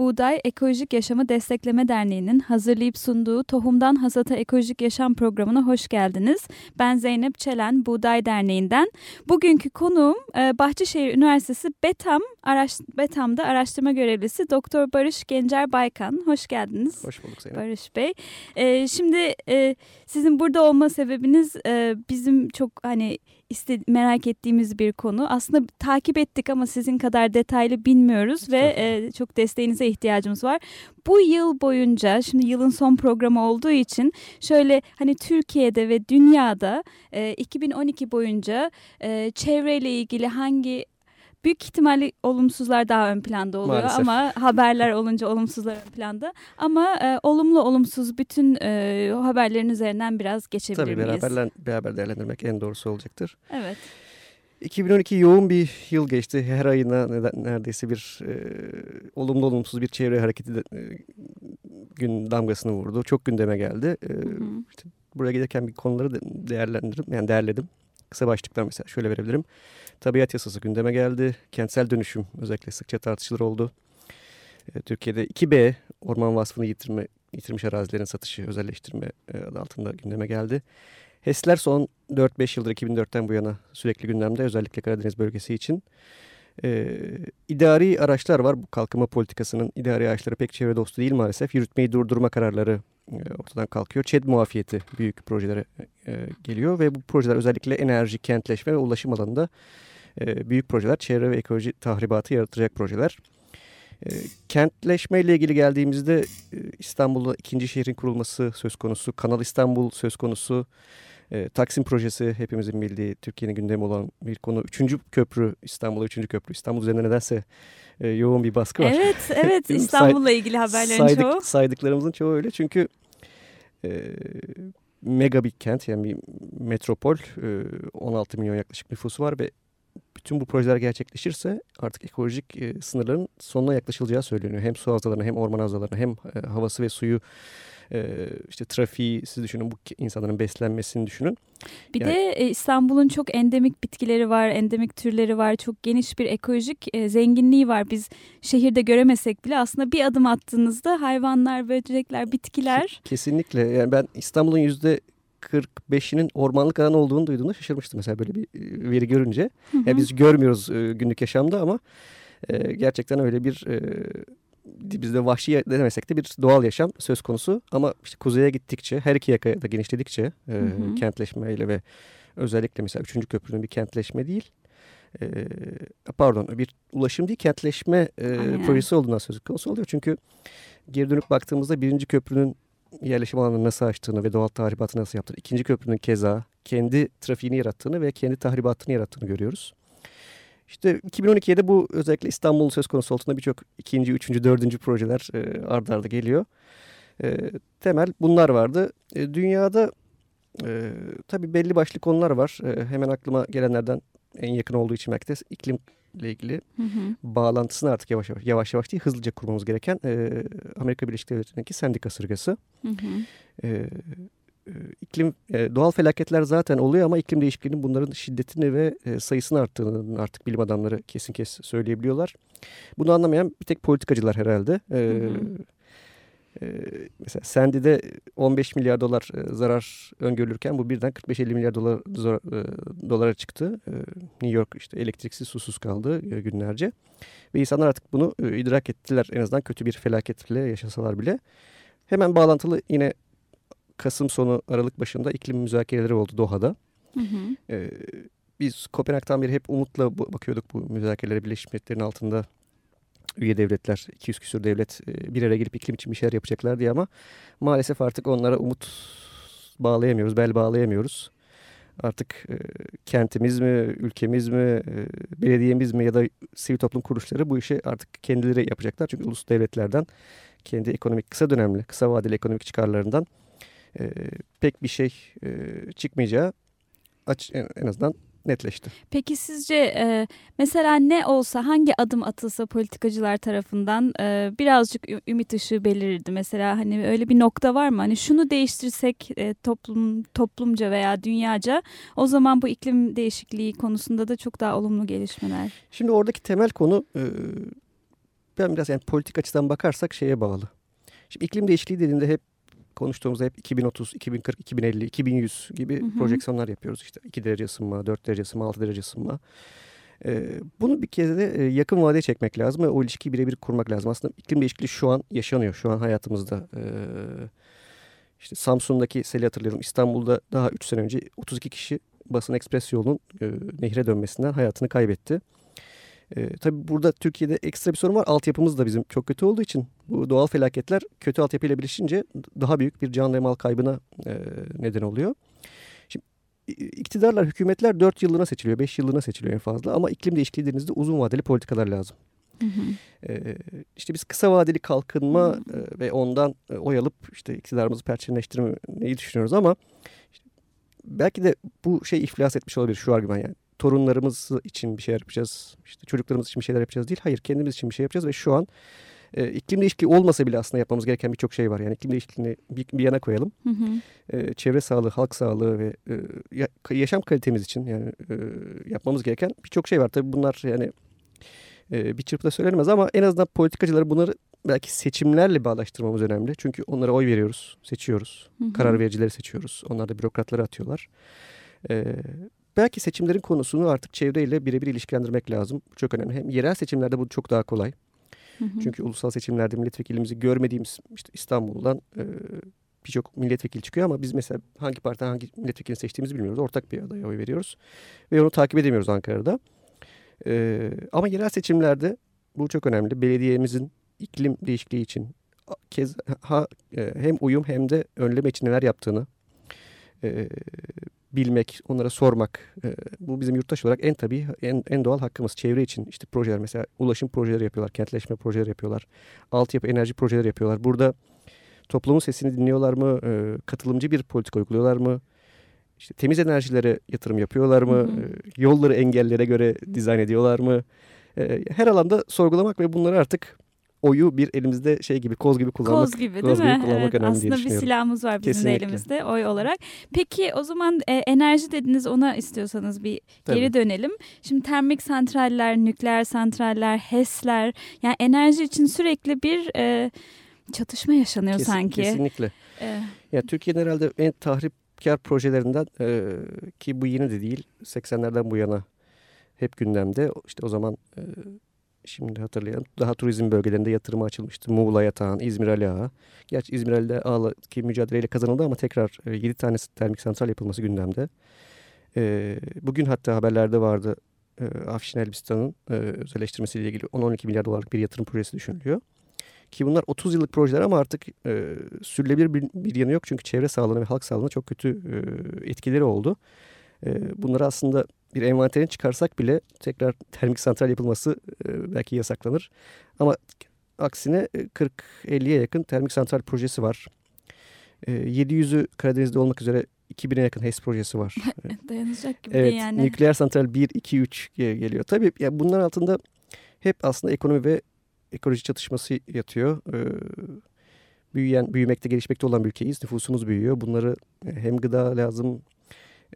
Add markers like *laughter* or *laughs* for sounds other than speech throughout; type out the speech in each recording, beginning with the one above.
Buğday Ekolojik Yaşamı Destekleme Derneği'nin hazırlayıp sunduğu Tohumdan Hasata Ekolojik Yaşam programına hoş geldiniz. Ben Zeynep Çelen, Buğday Derneği'nden. Bugünkü konuğum e, Bahçeşehir Üniversitesi Betam Araş Betam'da araştırma görevlisi Doktor Barış Gencer Baykan. Hoş geldiniz. Hoş bulduk Zeynep. Barış Bey. E, şimdi e, sizin burada olma sebebiniz bizim çok hani iste, merak ettiğimiz bir konu. Aslında takip ettik ama sizin kadar detaylı bilmiyoruz ve e, çok desteğinize ihtiyacımız var. Bu yıl boyunca şimdi yılın son programı olduğu için şöyle hani Türkiye'de ve dünyada e, 2012 boyunca e, çevreyle ilgili hangi büyük ihtimalle olumsuzlar daha ön planda oluyor Maalesef. ama haberler olunca olumsuzlar ön planda. Ama e, olumlu olumsuz bütün e, haberlerin üzerinden biraz geçebilir Tabii miyiz? beraber, beraber değerlendirmek en doğrusu olacaktır. Evet. 2012 yoğun bir yıl geçti. Her ayına neredeyse bir e, olumlu olumsuz bir çevre hareketi de, e, gün damgasını vurdu. Çok gündeme geldi. E, hı hı. İşte buraya gelirken bir konuları değerlendirdim, yani değerledim. Kısa başlıklar mesela şöyle verebilirim. Tabiat yasası gündeme geldi. Kentsel dönüşüm özellikle sıkça tartışılır oldu. E, Türkiye'de 2B orman vasfını yitirme, yitirmiş arazilerin satışı, özelleştirme e, adı altında gündeme geldi. HES'ler son 4-5 yıldır 2004'ten bu yana sürekli gündemde özellikle Karadeniz bölgesi için. Ee, idari araçlar var. Bu kalkınma politikasının idari araçları pek çevre dostu değil maalesef. Yürütmeyi durdurma kararları e, ortadan kalkıyor. ÇED muafiyeti büyük projelere e, geliyor ve bu projeler özellikle enerji, kentleşme ve ulaşım alanında e, büyük projeler. Çevre ve ekoloji tahribatı yaratacak projeler. E, kentleşme ile ilgili geldiğimizde e, İstanbul'da ikinci şehrin kurulması söz konusu. Kanal İstanbul söz konusu. E, Taksim projesi hepimizin bildiği Türkiye'nin gündemi olan bir konu. Üçüncü köprü İstanbul'a üçüncü köprü. İstanbul üzerinde nedense e, yoğun bir baskı var. Evet *laughs* evet İstanbul'la ilgili haberlerin saydık, çoğu. Saydıklarımızın çoğu öyle çünkü e, mega bir kent yani bir metropol e, 16 milyon yaklaşık nüfusu var ve bütün bu projeler gerçekleşirse artık ekolojik e, sınırların sonuna yaklaşılacağı söyleniyor. Hem su havzalarına hem orman havzalarına hem e, havası ve suyu e, işte trafiği siz düşünün bu insanların beslenmesini düşünün. Bir yani, de İstanbul'un çok endemik bitkileri var, endemik türleri var. Çok geniş bir ekolojik zenginliği var. Biz şehirde göremesek bile aslında bir adım attığınızda hayvanlar, böcekler, bitkiler. Kesinlikle. Yani ben İstanbul'un yüzde 45'inin ormanlık alan olduğunu duyduğumda şaşırmıştım mesela böyle bir veri görünce. Hı hı. Yani biz görmüyoruz günlük yaşamda ama gerçekten öyle bir bizde vahşi demesek de bir doğal yaşam söz konusu. Ama işte kuzeye gittikçe, her iki yakaya da genişledikçe e, hı hı. kentleşmeyle ve özellikle mesela üçüncü köprünün bir kentleşme değil, e, pardon bir ulaşım değil kentleşme e, projesi olduğundan söz konusu oluyor. Çünkü geri dönüp baktığımızda birinci köprünün yerleşim alanını nasıl açtığını ve doğal tahribatı nasıl yaptığını, ikinci köprünün keza kendi trafiğini yarattığını ve kendi tahribatını yarattığını görüyoruz. İşte 2012'de bu özellikle İstanbul söz konusu olduğunda birçok ikinci, üçüncü, dördüncü projeler e, ardarda arda geliyor. E, temel bunlar vardı. E, dünyada e, tabii belli başlı konular var. E, hemen aklıma gelenlerden en yakın olduğu için belki de iklimle ilgili hı hı. bağlantısını artık yavaş yavaş yavaş yavaş değil hızlıca kurmamız gereken e, Amerika Birleşik Devletleri'ndeki sendika kasırgası. Hı hı. E, iklim doğal felaketler zaten oluyor ama iklim değişikliğinin bunların şiddetini ve sayısını arttığını artık bilim adamları kesin kes söyleyebiliyorlar. Bunu anlamayan bir tek politikacılar herhalde. Hı hı. Mesela Sandy'de 15 milyar dolar zarar öngörülürken bu birden 45-50 milyar dolar dolara çıktı. New York işte elektriksiz susuz kaldı günlerce. Ve insanlar artık bunu idrak ettiler en azından kötü bir felaketle yaşasalar bile. Hemen bağlantılı yine Kasım sonu Aralık başında iklim müzakereleri oldu Doha'da. Hı hı. Ee, biz Kopenhag'dan beri hep umutla bakıyorduk bu müzakerelere Birleşmiş Milletler'in altında üye devletler, 200 küsur devlet e, bir araya gelip iklim için bir şeyler yapacaklar diye ama maalesef artık onlara umut bağlayamıyoruz, bel bağlayamıyoruz. Artık e, kentimiz mi, ülkemiz mi, e, belediyemiz mi ya da sivil toplum kuruluşları bu işi artık kendileri yapacaklar. Çünkü ulus devletlerden kendi ekonomik kısa dönemli, kısa vadeli ekonomik çıkarlarından pek bir şey çıkmayacağı en azından netleşti. Peki sizce e, mesela ne olsa hangi adım atılsa politikacılar tarafından e, birazcık ümit ışığı belirirdi. Mesela hani öyle bir nokta var mı? Hani şunu değiştirsek e, toplum toplumca veya dünyaca o zaman bu iklim değişikliği konusunda da çok daha olumlu gelişmeler. Şimdi oradaki temel konu e, ben biraz yani politik açıdan bakarsak şeye bağlı. Şimdi iklim değişikliği dediğinde hep konuştuğumuzda hep 2030, 2040, 2050, 2100 gibi hı hı. projeksiyonlar yapıyoruz. İşte 2 derece ısınma, 4 derece ısınma, 6 derece ısınma. Ee, bunu bir kez de e, yakın vadeye çekmek lazım ve o ilişkiyi birebir kurmak lazım. Aslında iklim değişikliği şu an yaşanıyor, şu an hayatımızda. Ee, işte Samsun'daki seli hatırlayalım. İstanbul'da daha 3 sene önce 32 kişi basın ekspres yolunun e, nehre dönmesinden hayatını kaybetti. E, tabii burada Türkiye'de ekstra bir sorun var. Altyapımız da bizim çok kötü olduğu için bu doğal felaketler kötü altyapıyla birleşince daha büyük bir can ve mal kaybına e, neden oluyor. Şimdi iktidarlar, hükümetler 4 yıllığına seçiliyor, 5 yıllığına seçiliyor en fazla ama iklim değişikliği dediğinizde uzun vadeli politikalar lazım. Hı hı. İşte biz kısa vadeli kalkınma hı hı. E, ve ondan e, oy alıp işte iktidarımızı perçinleştirmeyi düşünüyoruz ama işte belki de bu şey iflas etmiş olabilir şu argüman yani torunlarımız için bir şey yapacağız, işte çocuklarımız için bir şeyler yapacağız değil. Hayır kendimiz için bir şey yapacağız ve şu an e, iklim değişikliği olmasa bile aslında yapmamız gereken birçok şey var. Yani iklim değişikliğini bir, bir yana koyalım. Hı hı. E, çevre sağlığı, halk sağlığı ve e, yaşam kalitemiz için yani e, yapmamız gereken birçok şey var. Tabii bunlar yani e, bir çırpıda söylenemez ama en azından politikacıları bunları belki seçimlerle bağlaştırmamız önemli. Çünkü onlara oy veriyoruz, seçiyoruz. Hı hı. Karar vericileri seçiyoruz. Onlar da bürokratları atıyorlar. E, belki seçimlerin konusunu artık çevreyle birebir ilişkilendirmek lazım. Çok önemli. Hem yerel seçimlerde bu çok daha kolay. Hı hı. Çünkü ulusal seçimlerde milletvekilimizi görmediğimiz işte İstanbul'dan e, birçok milletvekili çıkıyor ama biz mesela hangi partiden hangi milletvekilini seçtiğimizi bilmiyoruz. Ortak bir adaya oy veriyoruz ve onu takip edemiyoruz Ankara'da. E, ama yerel seçimlerde bu çok önemli. Belediyemizin iklim değişikliği için kez ha, hem uyum hem de önleme için neler yaptığını e, bilmek, onlara sormak. E, bu bizim yurttaş olarak en tabii, en, en doğal hakkımız. Çevre için işte projeler mesela ulaşım projeleri yapıyorlar, kentleşme projeleri yapıyorlar, altyapı enerji projeleri yapıyorlar. Burada toplumun sesini dinliyorlar mı, e, katılımcı bir politika uyguluyorlar mı? İşte temiz enerjilere yatırım yapıyorlar mı? Hı hı. E, yolları engellere göre dizayn ediyorlar mı? E, her alanda sorgulamak ve bunları artık oyu bir elimizde şey gibi koz gibi kullanmak. Koz gibi değil koz mi? Gibi kullanmak evet, önemli aslında bir silahımız var bizim Kesinlikle. de elimizde oy olarak. Peki o zaman e, enerji dediniz ona istiyorsanız bir Tabii. geri dönelim. Şimdi termik santraller, nükleer santraller, HES'ler yani enerji için sürekli bir e, çatışma yaşanıyor Kesin, sanki. Kesinlikle. Ee, ya Türkiye'nin herhalde en tahripkar projelerinden e, ki bu yeni de değil 80'lerden bu yana hep gündemde. İşte o zaman e, şimdi hatırlayalım. Daha turizm bölgelerinde yatırımı açılmıştı. Muğla Yatağan, İzmir Ali Ağa. Gerçi İzmir Ali Ağa'daki mücadeleyle kazanıldı ama tekrar 7 e, tane termik santral yapılması gündemde. E, bugün hatta haberlerde vardı e, Afşin Elbistan'ın özelleştirmesiyle ilgili 10-12 milyar dolarlık bir yatırım projesi düşünülüyor. Ki bunlar 30 yıllık projeler ama artık e, sürülebilir bir, bir yanı yok. Çünkü çevre sağlığına ve halk sağlığına çok kötü e, etkileri oldu. E, bunları aslında bir envanterini çıkarsak bile tekrar termik santral yapılması e, belki yasaklanır. Ama aksine 40-50'ye e, yakın termik santral projesi var. E, 700'ü Karadeniz'de olmak üzere 2000'e yakın HES projesi var. *laughs* Dayanacak gibi evet, yani. Nükleer santral 1, 2, 3 geliyor. Tabii yani bunların altında hep aslında ekonomi ve ekoloji çatışması yatıyor. Ee, büyüyen, büyümekte, gelişmekte olan bir ülkeyiz. Nüfusumuz büyüyor. Bunları e, hem gıda lazım,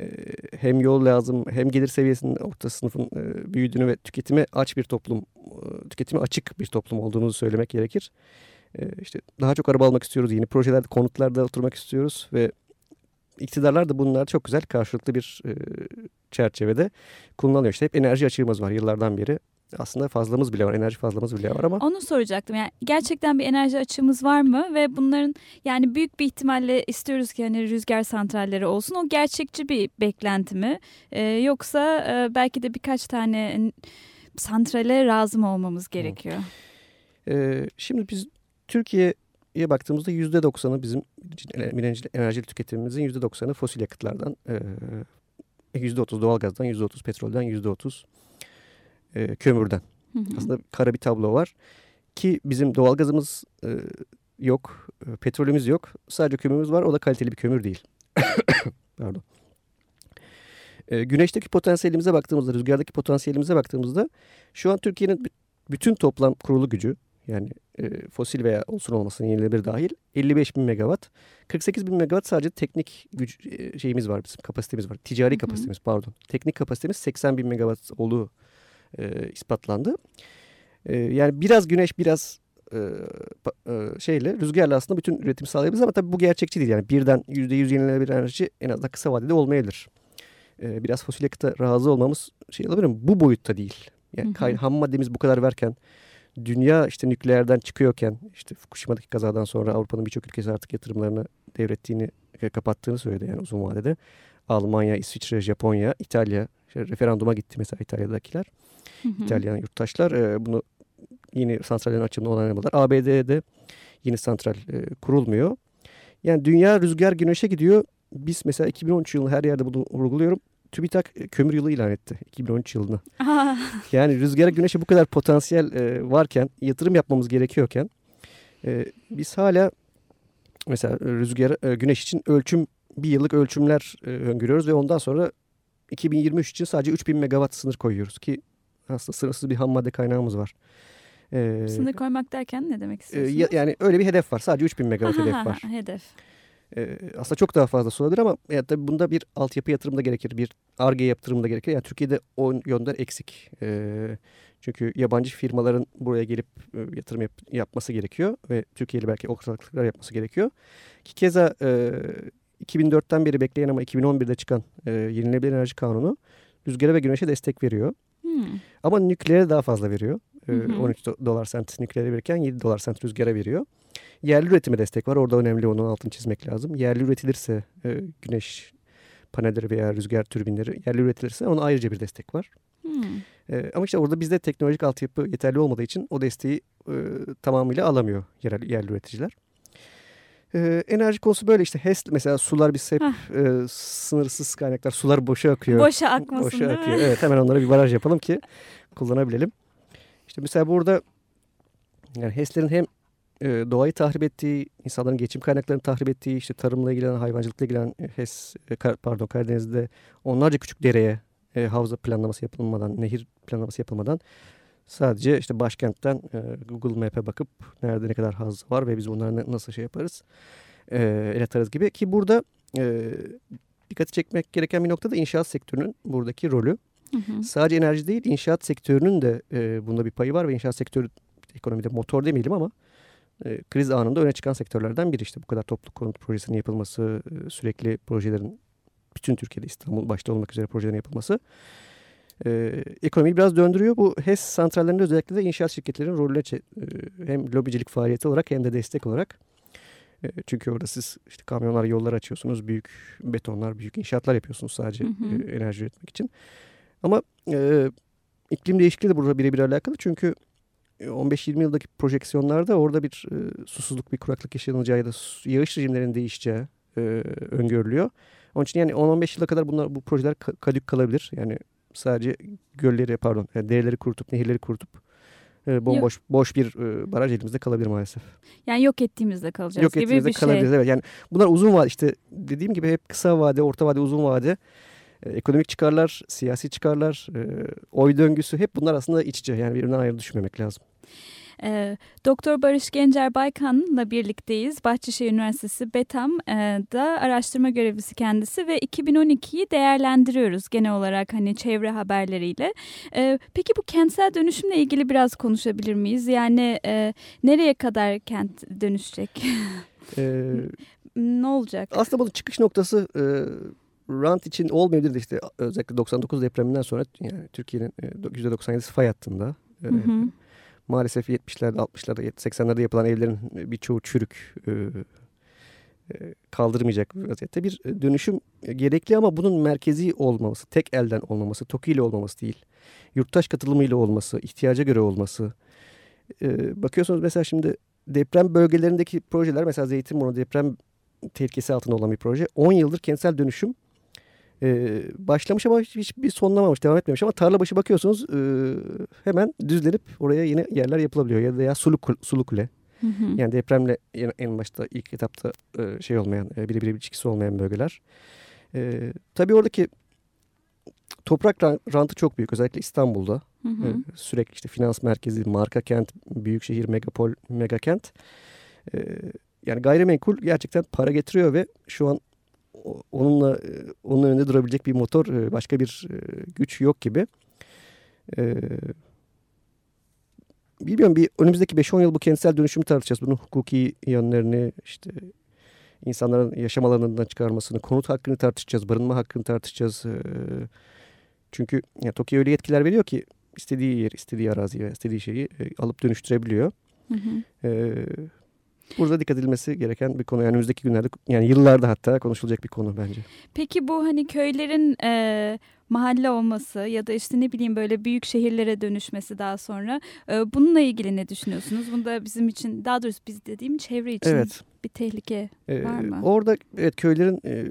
ee, hem yol lazım hem gelir seviyesinin orta sınıfın e, büyüdüğünü ve tüketime aç bir toplum, e, tüketime açık bir toplum olduğumuzu söylemek gerekir. Ee, işte daha çok araba almak istiyoruz, yeni projelerde, konutlarda oturmak istiyoruz ve iktidarlar da bunlar çok güzel karşılıklı bir e, çerçevede kullanılıyor. İşte hep enerji açığımız var yıllardan beri aslında fazlamız bile var, enerji fazlamız bile var ama. Onu soracaktım yani gerçekten bir enerji açığımız var mı ve bunların yani büyük bir ihtimalle istiyoruz ki hani rüzgar santralleri olsun. O gerçekçi bir beklenti mi? Ee, yoksa e, belki de birkaç tane santrale razı mı olmamız gerekiyor? Ee, şimdi biz Türkiye'ye baktığımızda yüzde doksanı bizim enerji tüketimimizin yüzde doksanı fosil yakıtlardan, yüzde otuz doğalgazdan, yüzde otuz petrolden, yüzde otuz e, kömürden. Hı hı. Aslında kara bir tablo var. Ki bizim doğalgazımız e, yok, e, petrolümüz yok. Sadece kömürümüz var. O da kaliteli bir kömür değil. *coughs* Pardon. E, güneşteki potansiyelimize baktığımızda, rüzgardaki potansiyelimize baktığımızda şu an Türkiye'nin bütün toplam kurulu gücü yani e, fosil veya olsun olmasın yenilenebilir dahil 55 bin megawatt. 48 bin megawatt sadece teknik güç e, şeyimiz var bizim kapasitemiz var. Ticari kapasitemiz pardon. Teknik kapasitemiz 80 bin megawatt olduğu e, ispatlandı. E, yani biraz güneş biraz e, e, şeyle rüzgarla aslında bütün üretim sağlayabiliriz ama tabii bu gerçekçi değil. Yani birden %100 yenilenebilir enerji en azından kısa vadede olmayabilir. E, biraz fosil yakıta razı olmamız şey olabilir mi? Bu boyutta değil. Yani hı hı. ham maddemiz bu kadar verken dünya işte nükleerden çıkıyorken işte Fukushima'daki kazadan sonra Avrupa'nın birçok ülkesi artık yatırımlarını devrettiğini kapattığını söyledi yani uzun vadede. Almanya, İsviçre, Japonya, İtalya işte referanduma gitti mesela İtalya'dakiler. Hı hı. İtalyan yurttaşlar e, bunu yeni santrallerin açılımını onaylamadılar. ABD'de yeni santral e, kurulmuyor. Yani dünya rüzgar güneşe gidiyor. Biz mesela 2013 yılı her yerde bunu vurguluyorum. TÜBİTAK e, kömür yılı ilan etti 2013 yılını. yani rüzgara güneşe bu kadar potansiyel e, varken, yatırım yapmamız gerekiyorken e, biz hala mesela rüzgar e, güneş için ölçüm bir yıllık ölçümler e, öngörüyoruz ve ondan sonra 2023 için sadece 3000 megawatt sınır koyuyoruz ki aslında sınırsız bir ham madde kaynağımız var. Ee, sınır koymak derken ne demek istiyorsunuz? E, yani öyle bir hedef var. Sadece 3000 megawatt hedef var. Hedef. Ee, aslında çok daha fazla olabilir ama yani tabii bunda bir altyapı yatırımı da gerekir. Bir ARGE yatırımı da gerekir. Yani Türkiye'de o yönden eksik. Ee, çünkü yabancı firmaların buraya gelip e, yatırım yap, yapması gerekiyor ve Türkiye'li belki ortaklıklar yapması gerekiyor. Ki keza e, 2004'ten beri bekleyen ama 2011'de çıkan e, yenilenebilir enerji kanunu rüzgara ve güneşe destek veriyor. Hmm. Ama nükleere daha fazla veriyor. E, hı. 13 dolar sent nükleere verirken 7 dolar sent rüzgara veriyor. Yerli üretime destek var. Orada önemli onun altını çizmek lazım. Yerli üretilirse e, güneş panelleri veya rüzgar türbinleri yerli üretilirse ona ayrıca bir destek var. Hmm. E, ama işte orada bizde teknolojik altyapı yeterli olmadığı için o desteği e, tamamıyla alamıyor yerel, yerli üreticiler. Ee, enerji konusu böyle işte HES mesela sular biz hep e, sınırsız kaynaklar sular boşa akıyor. Boşa akmasın boşa akıyor. Evet hemen onlara bir baraj yapalım ki kullanabilelim. İşte mesela burada yani HES'lerin hem e, doğayı tahrip ettiği, insanların geçim kaynaklarını tahrip ettiği, işte tarımla ilgilenen, hayvancılıkla ilgilenen e, HES, e, pardon Karadeniz'de onlarca küçük dereye e, havza planlaması yapılmadan, nehir planlaması yapılmadan sadece işte başkentten Google Map'e bakıp nerede ne kadar havza var ve biz bunları nasıl şey yaparız, el atarız gibi. Ki burada dikkati çekmek gereken bir nokta da inşaat sektörünün buradaki rolü. Hı hı. Sadece enerji değil, inşaat sektörünün de e, bunda bir payı var ve inşaat sektörü ekonomide motor demeyelim ama e, kriz anında öne çıkan sektörlerden biri işte bu kadar toplu konut projesinin yapılması, e, sürekli projelerin bütün Türkiye'de İstanbul başta olmak üzere projelerin yapılması e, ekonomiyi biraz döndürüyor. Bu HES santrallerinde özellikle de inşaat şirketlerinin rolüne e, hem lobicilik faaliyeti olarak hem de destek olarak. E, çünkü orada siz işte kamyonlar yollar açıyorsunuz, büyük betonlar, büyük inşaatlar yapıyorsunuz sadece hı hı. E, enerji üretmek için. Ama e, iklim değişikliği de burada birebir alakalı çünkü 15-20 yıldaki projeksiyonlarda orada bir e, susuzluk, bir kuraklık yaşanacağı ya da yağış rejimlerinin değişeceği e, öngörülüyor. Onun için yani 10-15 yıla kadar bunlar bu projeler kadük kalabilir. Yani sadece gölleri pardon yani dereleri kurutup nehirleri kurutup e, bomboş yok. boş bir e, baraj elimizde kalabilir maalesef. Yani yok ettiğimizde kalacağız yok gibi ettiğimizde bir kalabiliriz, şey. Evet. Yani bunlar uzun vade işte dediğim gibi hep kısa vade, orta vade, uzun vade e, ekonomik çıkarlar, siyasi çıkarlar, e, oy döngüsü hep bunlar aslında iç içe. Yani birbirinden ayrı düşünmemek lazım. E, Doktor Barış Gencer Baykan'la birlikteyiz. Bahçeşehir Üniversitesi BETAM'da araştırma görevlisi kendisi ve 2012'yi değerlendiriyoruz genel olarak hani çevre haberleriyle. E, peki bu kentsel dönüşümle ilgili biraz konuşabilir miyiz? Yani e, nereye kadar kent dönüşecek? *laughs* Ee, ne olacak? Aslında bunun çıkış noktası e, rant için olmayabilir de işte özellikle 99 depreminden sonra yani Türkiye'nin %97'si fay hattında. Hı hı maalesef 70'lerde, 60'larda, 80'lerde yapılan evlerin birçoğu çürük, e, e, kaldırmayacak vaziyette bir dönüşüm gerekli ama bunun merkezi olmaması, tek elden olmaması, TOKİ ile olmaması değil. Yurttaş katılımıyla olması, ihtiyaca göre olması. E, bakıyorsunuz mesela şimdi deprem bölgelerindeki projeler mesela Zeytinburnu deprem tehlikesi altında olan bir proje. 10 yıldır kentsel dönüşüm ee, başlamış ama hiçbir sonlamamış, devam etmemiş ama tarla başı bakıyorsunuz e, hemen düzlenip oraya yeni yerler yapılabiliyor. Ya da ya sulu, sulu kule. Hı hı. Yani depremle en, başta ilk etapta e, şey olmayan, e, birebir ilişkisi olmayan bölgeler. E, tabii oradaki toprak rantı çok büyük özellikle İstanbul'da. Hı hı. Ee, sürekli işte finans merkezi, marka kent, büyük şehir, megapol, mega kent. Ee, yani gayrimenkul gerçekten para getiriyor ve şu an onunla onun önünde durabilecek bir motor, başka bir güç yok gibi. Ee, bilmiyorum bir önümüzdeki 5-10 yıl bu kentsel dönüşümü tartışacağız. Bunun hukuki yanlarını işte insanların yaşam alanından çıkarmasını, konut hakkını tartışacağız, barınma hakkını tartışacağız. Ee, çünkü yani Tokyo öyle yetkiler veriyor ki istediği yer, istediği araziyi, istediği şeyi e, alıp dönüştürebiliyor. Hı hı. Ee, burada dikkat edilmesi gereken bir konu. Yani önümüzdeki günlerde yani yıllarda hatta konuşulacak bir konu bence. Peki bu hani köylerin e, mahalle olması ya da işte ne bileyim böyle büyük şehirlere dönüşmesi daha sonra e, bununla ilgili ne düşünüyorsunuz? Bunda bizim için daha doğrusu biz dediğim çevre için evet. bir tehlike ee, var mı? Orada evet köylerin e,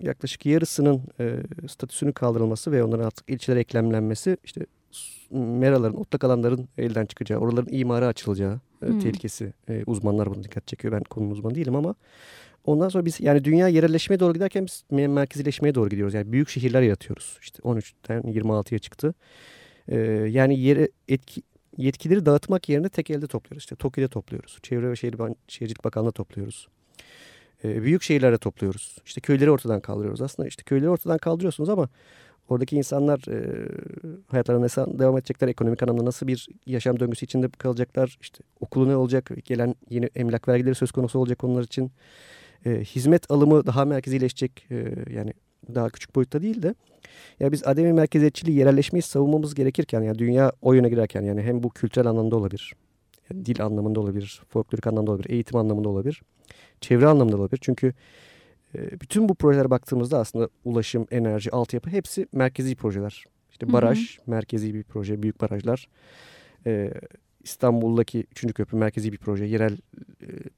yaklaşık yarısının e, statüsünün kaldırılması ve onların artık ilçelere eklemlenmesi işte meraların, otlak alanların elden çıkacağı, oraların imara açılacağı e, hmm. tehlikesi. E, uzmanlar bunu dikkat çekiyor. Ben konunun uzmanı değilim ama ondan sonra biz yani dünya yerelleşmeye doğru giderken biz merkezileşmeye doğru gidiyoruz. Yani büyük şehirler yaratıyoruz. İşte 13'ten 26'ya çıktı. E, yani yere etki, yetkileri dağıtmak yerine tek elde topluyoruz. İşte TOKİ'de topluyoruz. Çevre ve Şehir, Şehircilik Bakanlığı topluyoruz. E, büyük şehirlerde topluyoruz. İşte köyleri ortadan kaldırıyoruz. Aslında işte köyleri ortadan kaldırıyorsunuz ama oradaki insanlar e, hayatlarına nasıl devam edecekler, ekonomik anlamda nasıl bir yaşam döngüsü içinde kalacaklar, işte okulu ne olacak, gelen yeni emlak vergileri söz konusu olacak onlar için. E, hizmet alımı daha merkezileşecek, e, yani daha küçük boyutta değil de. Ya biz ademi merkeziyetçiliği, yerelleşmeyi savunmamız gerekirken, yani dünya o yöne girerken yani hem bu kültürel anlamda olabilir, yani dil anlamında olabilir, folklorik anlamda olabilir, eğitim anlamında olabilir, çevre anlamında olabilir. Çünkü bütün bu projelere baktığımızda aslında ulaşım, enerji, altyapı hepsi merkezi projeler. İşte baraj hı hı. merkezi bir proje, büyük barajlar. Ee, İstanbul'daki 3. köprü merkezi bir proje, yerel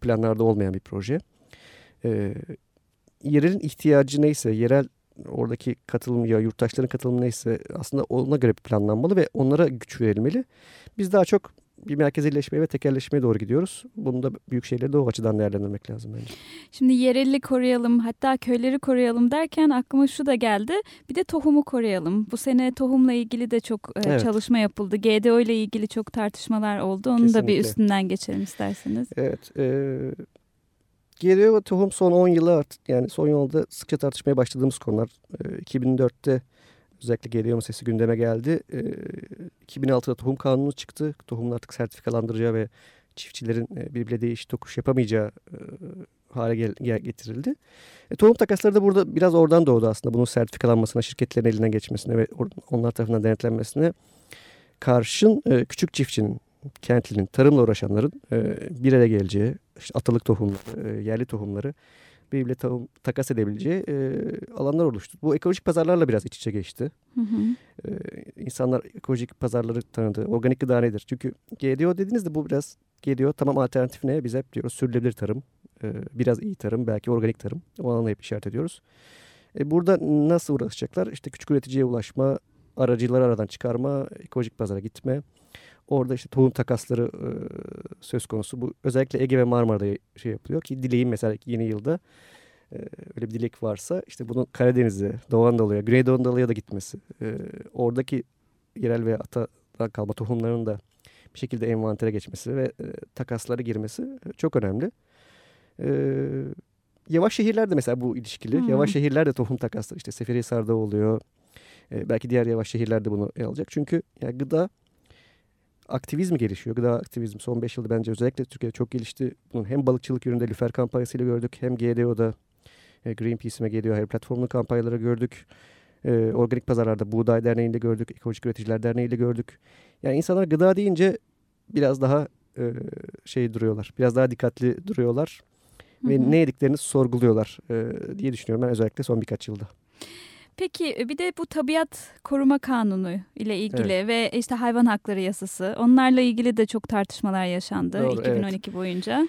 planlarda olmayan bir proje. Ee, yerelin ihtiyacı neyse, yerel oradaki katılım ya yurttaşların katılımı neyse aslında ona göre planlanmalı ve onlara güç verilmeli. Biz daha çok bir merkezileşmeye ve tekerleşmeye doğru gidiyoruz. Bunu da büyük şeyleri de o açıdan değerlendirmek lazım bence. Şimdi yerelli koruyalım hatta köyleri koruyalım derken aklıma şu da geldi. Bir de tohumu koruyalım. Bu sene tohumla ilgili de çok e, evet. çalışma yapıldı. GDO ile ilgili çok tartışmalar oldu. Onu Kesinlikle. da bir üstünden geçelim isterseniz. Evet. E, GDO ve tohum son 10 yılı artık yani son yılda sıkça tartışmaya başladığımız konular. E, 2004'te Özellikle geliyor sesi gündeme geldi. E, ee, 2006'da tohum kanunu çıktı. Tohumun artık sertifikalandıracağı ve çiftçilerin e, birbirle değiş tokuş yapamayacağı e, hale gel, gel, getirildi. E, tohum takasları da burada biraz oradan doğdu aslında. Bunun sertifikalanmasına, şirketlerin eline geçmesine ve onlar tarafından denetlenmesine karşın e, küçük çiftçinin, kentlinin, tarımla uğraşanların e, bir araya geleceği, işte atalık tohumları, e, yerli tohumları birbiriyle ta takas edebileceği e, alanlar oluştu. Bu ekolojik pazarlarla biraz iç içe geçti. Hı hı. E, insanlar ekolojik pazarları tanıdı. Organik gıda nedir? Çünkü GDO dediğinizde bu biraz GDO tamam alternatif ne? Biz hep diyoruz sürdürülebilir tarım, e, biraz iyi tarım, belki organik tarım. O alanı hep işaret ediyoruz. E, burada nasıl uğraşacaklar? İşte küçük üreticiye ulaşma, aracıları aradan çıkarma, ekolojik pazara gitme. Orada işte tohum takasları e, söz konusu. Bu özellikle Ege ve Marmara'da şey yapılıyor ki dileğin mesela yeni yılda e, öyle bir dilek varsa işte bunun Karadeniz'e, Doğu Anadolu'ya, Güneydoğu Anadolu'ya da gitmesi. E, oradaki yerel ve atadan kalma tohumların da bir şekilde envantere geçmesi ve e, takaslara girmesi çok önemli. E, yavaş şehirlerde mesela bu ilişkili. Hmm. Yavaş şehirlerde tohum takasları işte Seferihisar'da oluyor. E, belki diğer yavaş şehirlerde bunu alacak. Çünkü yani gıda aktivizm gelişiyor. Gıda aktivizm son 5 yılda bence özellikle Türkiye'de çok gelişti. Bunun hem balıkçılık yönünde Lüfer kampanyasıyla gördük hem GDO'da e, Greenpeace'ime geliyor. Her platformlu kampanyaları gördük. E, organik pazarlarda Buğday Derneği'nde gördük. Ekolojik Üreticiler Derneği'yle gördük. Yani insanlar gıda deyince biraz daha e, şey duruyorlar. Biraz daha dikkatli duruyorlar. Hı hı. Ve ne yediklerini sorguluyorlar e, diye düşünüyorum ben özellikle son birkaç yılda. Peki e, bir de bu tabiat koruma kanunu ile ilgili evet. ve işte hayvan hakları yasası onlarla ilgili de çok tartışmalar yaşandı Doğru, 2012 evet. boyunca.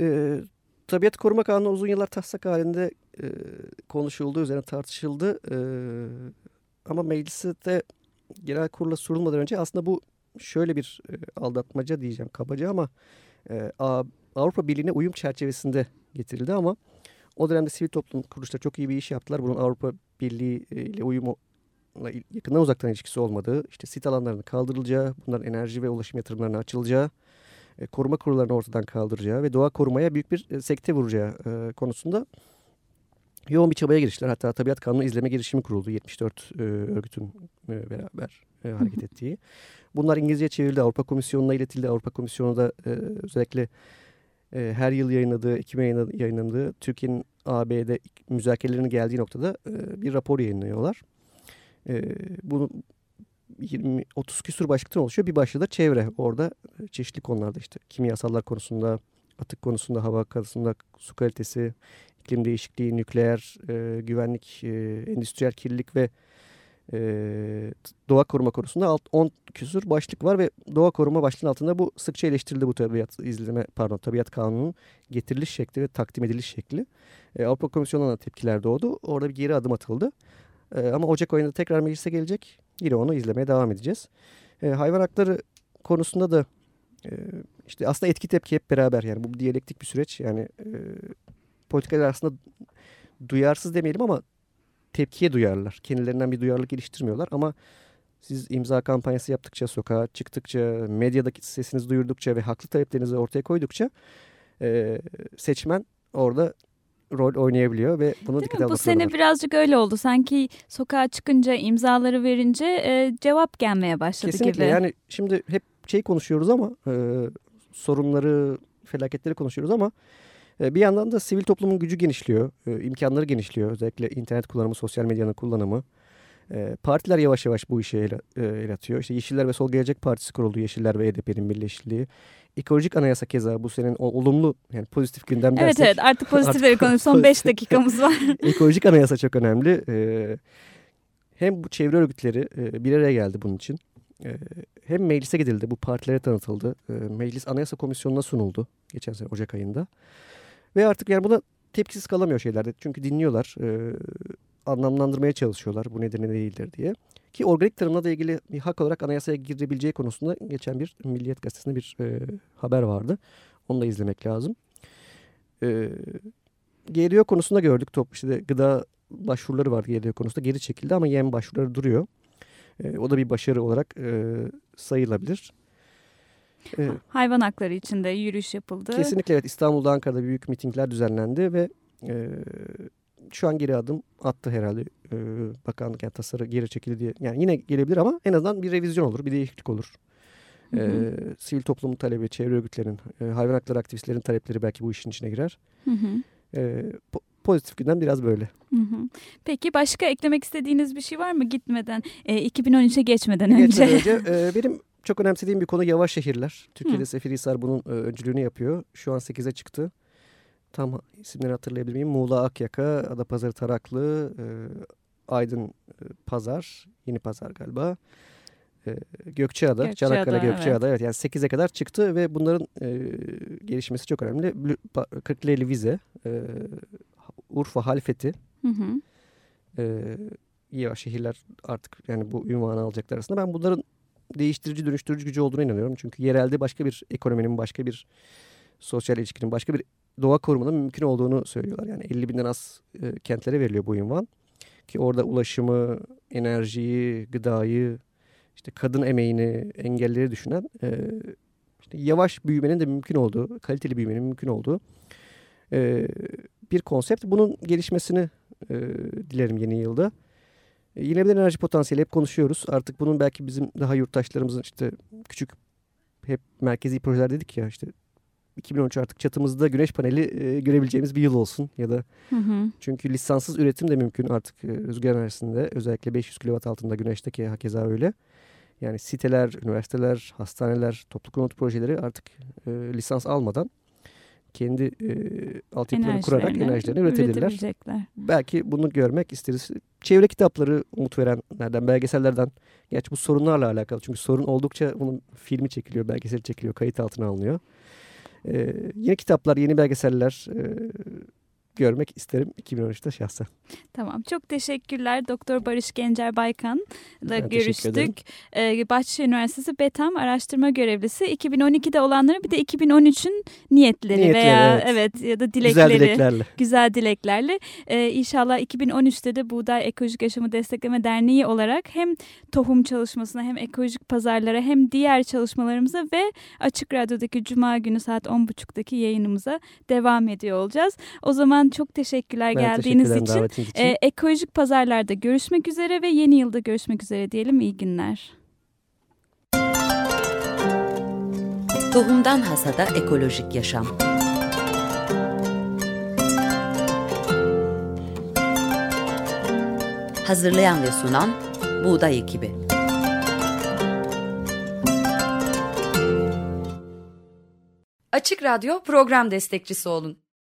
Ee, tabiat koruma kanunu uzun yıllar taslak halinde e, konuşuldu, üzerine tartışıldı. E, ama mecliste genel kurula sorulmadan önce aslında bu şöyle bir e, aldatmaca diyeceğim kabaca ama e, Avrupa Birliği'ne uyum çerçevesinde getirildi ama o dönemde sivil toplum kuruluşları çok iyi bir iş yaptılar. Bunun Avrupa Birliği ile uyumu yakından uzaktan ilişkisi olmadığı, işte sit alanlarının kaldırılacağı, bunların enerji ve ulaşım yatırımlarına açılacağı, e, koruma kurullarını ortadan kaldıracağı ve doğa korumaya büyük bir e, sekte vuracağı e, konusunda yoğun bir çabaya giriştiler. Hatta Tabiat Kanunu izleme girişimi kuruldu 74 e, örgütün e, beraber e, hareket ettiği. Bunlar İngilizce çevrildi, Avrupa Komisyonu'na iletildi. Avrupa Komisyonu da e, özellikle e, her yıl yayınladığı, Ekim ayında yayınladığı Türkiye'nin AB'de müzakerelerinin geldiği noktada e, bir rapor yayınlıyorlar. E, bunu 20 30 küsur başlıktan oluşuyor. Bir başlığı da çevre. Orada e, çeşitli konularda işte kimyasallar konusunda, atık konusunda, hava konusunda, su kalitesi, iklim değişikliği, nükleer, e, güvenlik, e, endüstriyel kirlilik ve e, doğa koruma konusunda 10 küsur başlık var ve doğa koruma başlığının altında bu sıkça eleştirildi bu tabiat izleme pardon tabiat kanununun getiriliş şekli ve takdim ediliş şekli. E, Avrupa Komisyonu'na da tepkiler doğdu. Orada bir geri adım atıldı. E, ama Ocak ayında tekrar meclise gelecek. Yine onu izlemeye devam edeceğiz. E, hayvan hakları konusunda da e, işte aslında etki tepki hep beraber yani bu diyalektik bir süreç. Yani e, politikalar aslında duyarsız demeyelim ama tepkiye duyarlar. Kendilerinden bir duyarlılık geliştirmiyorlar ama siz imza kampanyası yaptıkça, sokağa çıktıkça, medyadaki sesinizi duyurdukça ve haklı taleplerinizi ortaya koydukça e, seçmen orada rol oynayabiliyor ve bunu dikkate almak Bu sene birazcık öyle oldu. Sanki sokağa çıkınca imzaları verince e, cevap gelmeye başladı Kesinlikle. gibi. yani şimdi hep şey konuşuyoruz ama e, sorunları, felaketleri konuşuyoruz ama bir yandan da sivil toplumun gücü genişliyor, e, imkanları genişliyor. Özellikle internet kullanımı, sosyal medyanın kullanımı. E, partiler yavaş yavaş bu işe el, atıyor. İşte Yeşiller ve Sol Gelecek Partisi kuruldu. Yeşiller ve HDP'nin birleşikliği. Ekolojik anayasa keza bu senin olumlu yani pozitif gündem evet, dersek. Evet artık pozitifleri konuş. Son 5 dakikamız var. *laughs* Ekolojik anayasa çok önemli. hem bu çevre örgütleri bir araya geldi bunun için. hem meclise gidildi. Bu partilere tanıtıldı. meclis Anayasa Komisyonu'na sunuldu. Geçen sene Ocak ayında. Ve artık yani buna tepkisiz kalamıyor şeylerde. Çünkü dinliyorlar. anlamlandırmaya çalışıyorlar. Bu nedir ne değildir diye. Ki organik tarımla da ilgili bir hak olarak anayasaya girebileceği konusunda geçen bir Milliyet Gazetesi'nde bir e, haber vardı. Onu da izlemek lazım. E, GDO konusunda gördük. Top, işte gıda başvuruları vardı GDO konusunda. Geri çekildi ama yem başvuruları duruyor. E, o da bir başarı olarak e, sayılabilir. E, Hayvan hakları için de yürüyüş yapıldı. Kesinlikle evet. İstanbul'da Ankara'da büyük mitingler düzenlendi ve e, şu an geri adım attı herhalde e, bakanlık yani tasarı geri çekildi diye. Yani yine gelebilir ama en azından bir revizyon olur, bir değişiklik olur. Hı hı. E, sivil toplumun talebi, çevre örgütlerinin, e, hayvan hakları aktivistlerin talepleri belki bu işin içine girer. Hı hı. E, po pozitif gündem biraz böyle. Hı hı. Peki başka eklemek istediğiniz bir şey var mı gitmeden, e, 2013'e geçmeden önce? Geçmeden önce e, benim çok önemsediğim bir konu yavaş şehirler. Türkiye'de Hı. Seferihisar bunun e, öncülüğünü yapıyor. Şu an 8'e çıktı tam isimleri hatırlayabilir miyim? Muğla Akyaka, Adapazarı Taraklı, e, Aydın e, Pazar, Yeni Pazar galiba. Gökçeada, Gökçeada, Çanakkale Gökçeada. Evet. evet yani 8'e kadar çıktı ve bunların e, gelişmesi çok önemli. Kırklareli Vize, e, Urfa Halfeti. Hı hı. E, iyi şehirler artık yani bu ünvanı alacaklar arasında. Ben bunların değiştirici, dönüştürücü gücü olduğuna inanıyorum. Çünkü yerelde başka bir ekonominin, başka bir sosyal ilişkinin, başka bir doğa korumanın mümkün olduğunu söylüyorlar. Yani 50 binden az e, kentlere veriliyor bu ünvan. Ki orada ulaşımı, enerjiyi, gıdayı, işte kadın emeğini, engelleri düşünen e, işte yavaş büyümenin de mümkün olduğu, kaliteli büyümenin mümkün olduğu e, bir konsept. Bunun gelişmesini e, dilerim yeni yılda. E, yine bir enerji potansiyeli hep konuşuyoruz. Artık bunun belki bizim daha yurttaşlarımızın işte küçük hep merkezi projeler dedik ya işte 2013 artık çatımızda güneş paneli e, görebileceğimiz bir yıl olsun ya da hı hı. çünkü lisanssız üretim de mümkün artık e, rüzgar enerjisinde özellikle 500 kW altında güneşteki hakeza öyle. Yani siteler, üniversiteler, hastaneler, toplu konut projeleri artık e, lisans almadan kendi e, altyapılarını kurarak enerjilerini üretebilirler. Belki bunu görmek isteriz. Çevre kitapları umut verenlerden, belgesellerden. Gerçi bu sorunlarla alakalı. Çünkü sorun oldukça bunun filmi çekiliyor, belgesel çekiliyor, kayıt altına alınıyor. E, yeni kitaplar, yeni belgeseller, e, görmek isterim 2013'te şahsen. Tamam çok teşekkürler Doktor Barış Gencer Baykan'la görüştük. Ee, Bahçeşehir Üniversitesi BETAM araştırma görevlisi 2012'de olanları bir de 2013'ün niyetleri, Niyetleri, veya evet. evet. ya da Güzel dilekleri. dileklerle. Güzel dileklerle ee, inşallah 2013'te de Buğday Ekolojik Yaşamı Destekleme Derneği olarak hem tohum çalışmasına hem ekolojik pazarlara hem diğer çalışmalarımıza ve Açık Radyo'daki Cuma günü saat 10.30'daki yayınımıza devam ediyor olacağız. O zaman çok teşekkürler Ben geldiğiniz teşekkür ederim için. için. Ee, ekolojik pazarlarda görüşmek üzere ve yeni yılda görüşmek üzere diyelim. İyi günler. Tohumdan Hasada Ekolojik Yaşam Hazırlayan ve sunan Buğday Ekibi Açık Radyo program destekçisi olun.